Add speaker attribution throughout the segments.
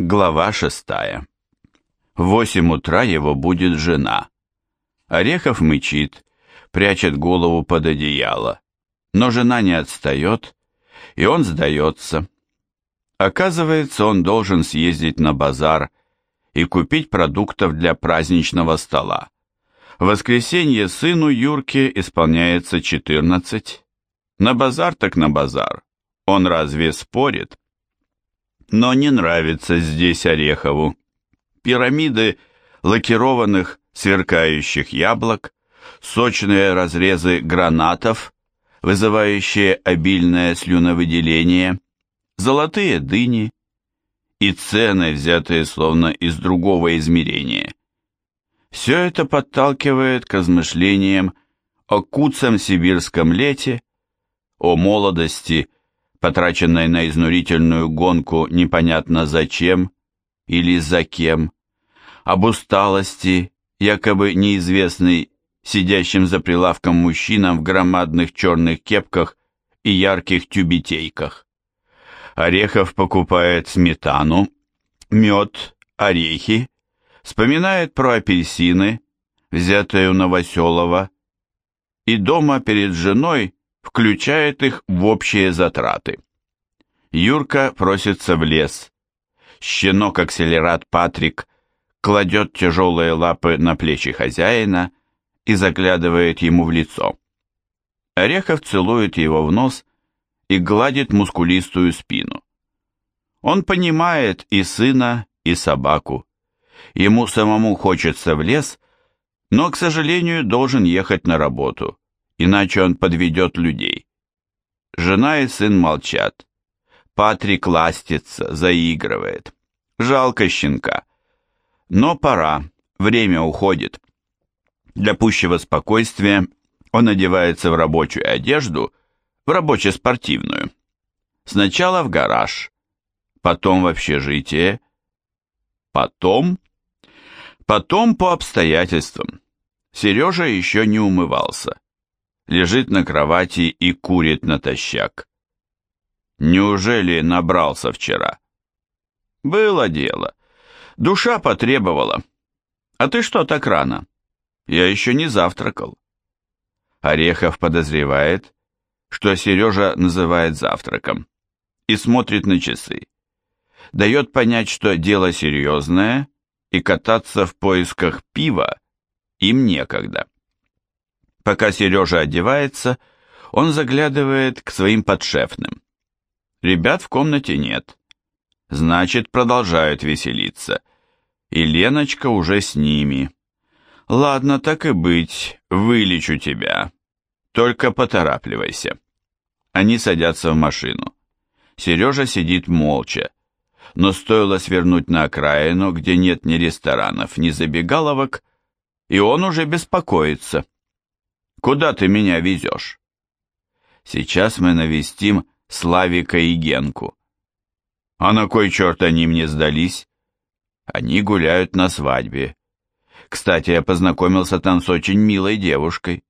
Speaker 1: Глава шестая. В восемь утра его будет жена. Орехов мычит, прячет голову под одеяло. Но жена не отстает, и он сдается. Оказывается, он должен съездить на базар и купить продуктов для праздничного стола. В воскресенье сыну Юрке исполняется 14. На базар так на базар. Он разве спорит? Но не нравится здесь Орехову. Пирамиды лакированных сверкающих яблок, сочные разрезы гранатов, вызывающие обильное слюновыделение, золотые дыни и цены, взятые словно из другого измерения. Все это подталкивает к размышлениям о куцом сибирском лете, о молодости потраченной на изнурительную гонку непонятно зачем или за кем, об усталости, якобы неизвестной сидящим за прилавком мужчинам в громадных черных кепках и ярких тюбетейках. Орехов покупает сметану, мед, орехи, вспоминает про апельсины, взятые у Новоселова, и дома перед женой включает их в общие затраты. Юрка просится в лес. Щенок-акселерат Патрик кладет тяжелые лапы на плечи хозяина и заглядывает ему в лицо. Орехов целует его в нос и гладит мускулистую спину. Он понимает и сына, и собаку. Ему самому хочется в лес, но, к сожалению, должен ехать на работу иначе он подведет людей. Жена и сын молчат. Патрик ластится, заигрывает. Жалко щенка. Но пора, время уходит. Для пущего спокойствия он одевается в рабочую одежду, в рабоче-спортивную. Сначала в гараж, потом в общежитие, потом... Потом по обстоятельствам. Сережа еще не умывался лежит на кровати и курит натощак. Неужели набрался вчера? Было дело. Душа потребовала. А ты что так рано? Я еще не завтракал. Орехов подозревает, что Сережа называет завтраком, и смотрит на часы. Дает понять, что дело серьезное, и кататься в поисках пива им некогда. Пока Сережа одевается, он заглядывает к своим подшефным. Ребят в комнате нет. Значит, продолжают веселиться. И Леночка уже с ними. Ладно, так и быть, вылечу тебя. Только поторапливайся. Они садятся в машину. Сережа сидит молча. Но стоило свернуть на окраину, где нет ни ресторанов, ни забегаловок, и он уже беспокоится. Куда ты меня везешь? Сейчас мы навестим Славика и Генку. А на кой черт они мне сдались? Они гуляют на свадьбе. Кстати, я познакомился там с очень милой девушкой.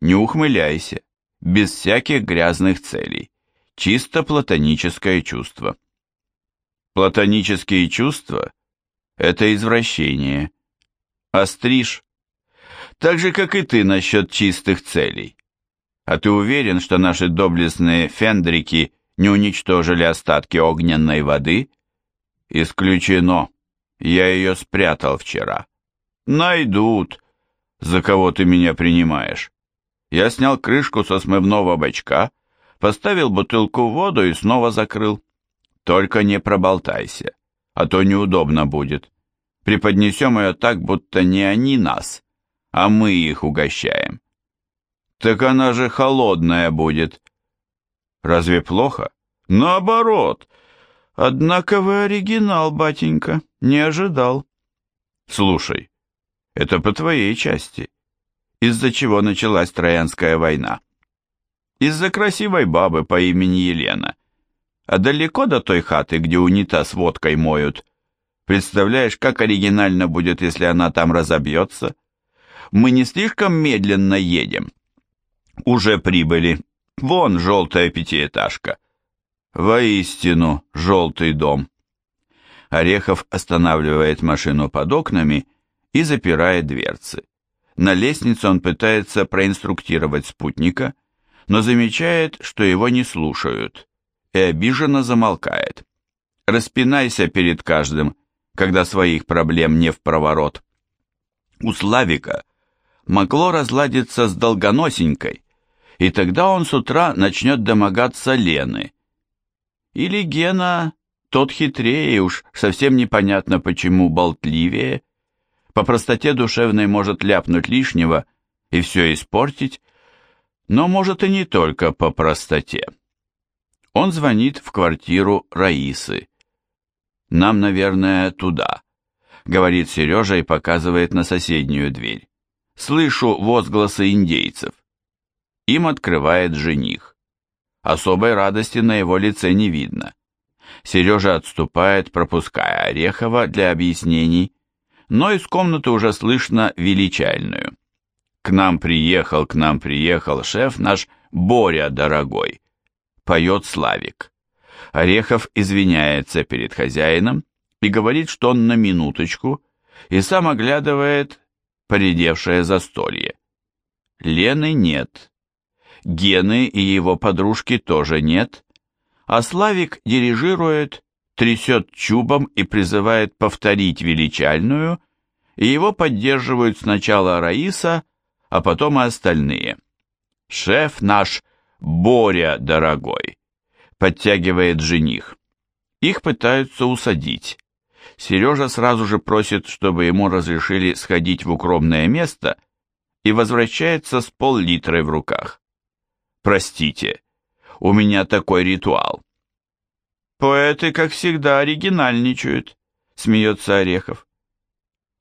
Speaker 1: Не ухмыляйся, без всяких грязных целей. Чисто платоническое чувство. Платонические чувства — это извращение. А стриж так же, как и ты насчет чистых целей. А ты уверен, что наши доблестные фендрики не уничтожили остатки огненной воды? Исключено. Я ее спрятал вчера. Найдут. За кого ты меня принимаешь? Я снял крышку со смывного бачка, поставил бутылку в воду и снова закрыл. Только не проболтайся, а то неудобно будет. Преподнесем ее так, будто не они нас, а мы их угощаем. Так она же холодная будет. Разве плохо? Наоборот. Однако вы оригинал, батенька, не ожидал. Слушай, это по твоей части. Из-за чего началась Троянская война? Из-за красивой бабы по имени Елена. А далеко до той хаты, где унитаз водкой моют? Представляешь, как оригинально будет, если она там разобьется? Мы не слишком медленно едем. Уже прибыли. Вон желтая пятиэтажка. Воистину, желтый дом. Орехов останавливает машину под окнами и запирает дверцы. На лестнице он пытается проинструктировать спутника, но замечает, что его не слушают, и обиженно замолкает. Распинайся перед каждым, когда своих проблем не в проворот. У Славика могло разладиться с долгоносенькой, и тогда он с утра начнет домогаться Лены. Или Гена, тот хитрее, уж совсем непонятно почему болтливее, по простоте душевной может ляпнуть лишнего и все испортить, но может и не только по простоте. Он звонит в квартиру Раисы. «Нам, наверное, туда», — говорит Сережа и показывает на соседнюю дверь. Слышу возгласы индейцев. Им открывает жених. Особой радости на его лице не видно. Сережа отступает, пропуская Орехова для объяснений, но из комнаты уже слышно величальную. «К нам приехал, к нам приехал шеф наш Боря дорогой», — поет Славик. Орехов извиняется перед хозяином и говорит, что он на минуточку, и сам оглядывает поредевшее застолье. Лены нет. Гены и его подружки тоже нет, а Славик дирижирует, трясет чубом и призывает повторить величальную, и его поддерживают сначала Раиса, а потом и остальные. «Шеф наш Боря, дорогой!» подтягивает жених. Их пытаются усадить. Сережа сразу же просит, чтобы ему разрешили сходить в укромное место и возвращается с пол-литрой в руках. «Простите, у меня такой ритуал». «Поэты, как всегда, оригинальничают», — смеется Орехов.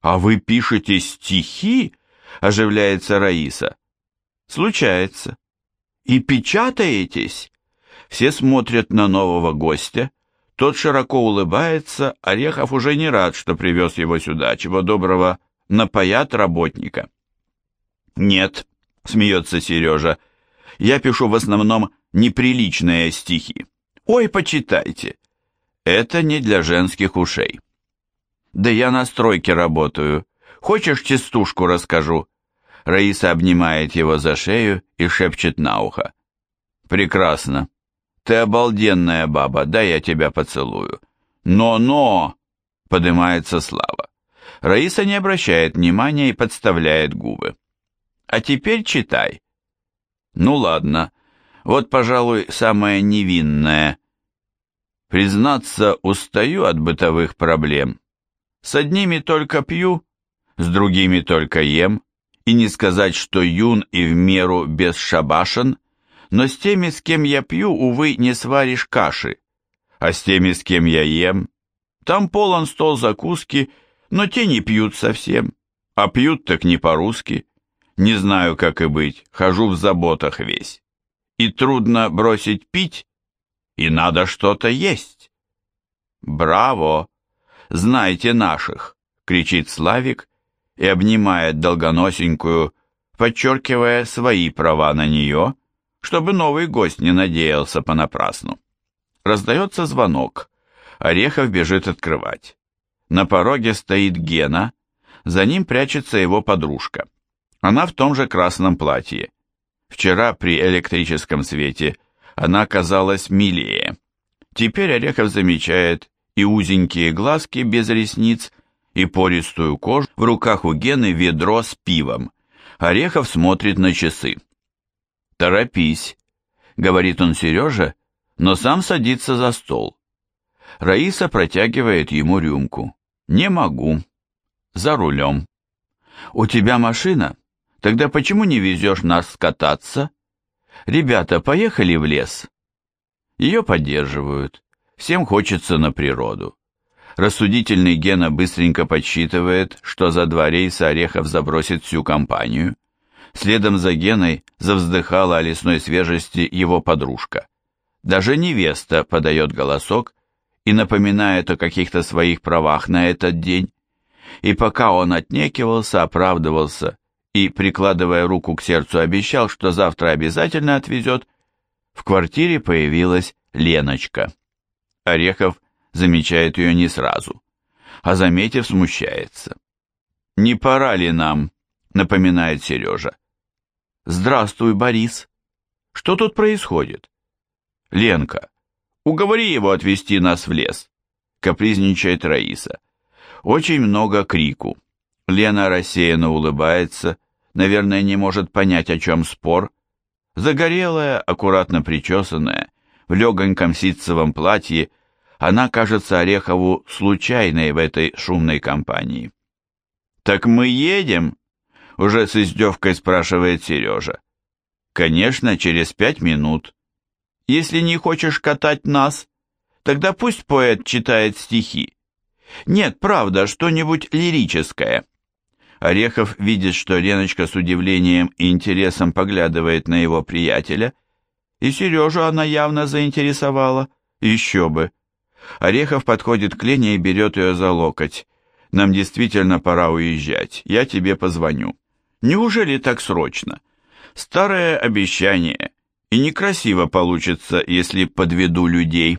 Speaker 1: «А вы пишете стихи?» — оживляется Раиса. «Случается. И печатаетесь?» Все смотрят на нового гостя. Тот широко улыбается, Орехов уже не рад, что привез его сюда, чего доброго напоят работника. «Нет», — смеется Сережа, — «я пишу в основном неприличные стихи. Ой, почитайте. Это не для женских ушей». «Да я на стройке работаю. Хочешь, частушку расскажу?» Раиса обнимает его за шею и шепчет на ухо. «Прекрасно. Ты обалденная баба, дай я тебя поцелую». «Но-но!» — поднимается Слава. Раиса не обращает внимания и подставляет губы. «А теперь читай». «Ну ладно. Вот, пожалуй, самое невинное. Признаться, устаю от бытовых проблем. С одними только пью, с другими только ем, и не сказать, что юн и в меру бесшабашен, но с теми, с кем я пью, увы, не сваришь каши, а с теми, с кем я ем, там полон стол закуски, но те не пьют совсем, а пьют так не по-русски. Не знаю, как и быть, хожу в заботах весь. И трудно бросить пить, и надо что-то есть. Браво! Знайте наших, кричит Славик и обнимает долгоносенькую, подчеркивая свои права на нее, чтобы новый гость не надеялся понапрасну. Раздается звонок. Орехов бежит открывать. На пороге стоит Гена, за ним прячется его подружка. Она в том же красном платье. Вчера при электрическом свете она казалась милее. Теперь Орехов замечает и узенькие глазки без ресниц, и пористую кожу. В руках у Гены ведро с пивом. Орехов смотрит на часы. «Торопись», — говорит он Сереже, но сам садится за стол. Раиса протягивает ему рюмку. «Не могу. За рулем». «У тебя машина? Тогда почему не везешь нас кататься?» «Ребята, поехали в лес». Ее поддерживают. Всем хочется на природу. Рассудительный Гена быстренько подсчитывает, что за два рейса Орехов забросит всю компанию. Следом за Геной завздыхала о лесной свежести его подружка. Даже невеста подает голосок и напоминает о каких-то своих правах на этот день. И пока он отнекивался, оправдывался и, прикладывая руку к сердцу, обещал, что завтра обязательно отвезет, в квартире появилась Леночка. Орехов замечает ее не сразу, а заметив, смущается. «Не пора ли нам?» — напоминает Сережа. «Здравствуй, Борис. Что тут происходит?» «Ленка, уговори его отвезти нас в лес», — капризничает Раиса. Очень много крику. Лена рассеянно улыбается, наверное, не может понять, о чем спор. Загорелая, аккуратно причесанная, в легоньком ситцевом платье, она кажется Орехову случайной в этой шумной компании. «Так мы едем?» — уже с издевкой спрашивает Сережа. «Конечно, через пять минут. Если не хочешь катать нас, тогда пусть поэт читает стихи. Нет, правда, что-нибудь лирическое». Орехов видит, что Леночка с удивлением и интересом поглядывает на его приятеля, и Сережу она явно заинтересовала, еще бы. Орехов подходит к Лене и берет ее за локоть. Нам действительно пора уезжать. Я тебе позвоню. Неужели так срочно? Старое обещание. И некрасиво получится, если подведу людей.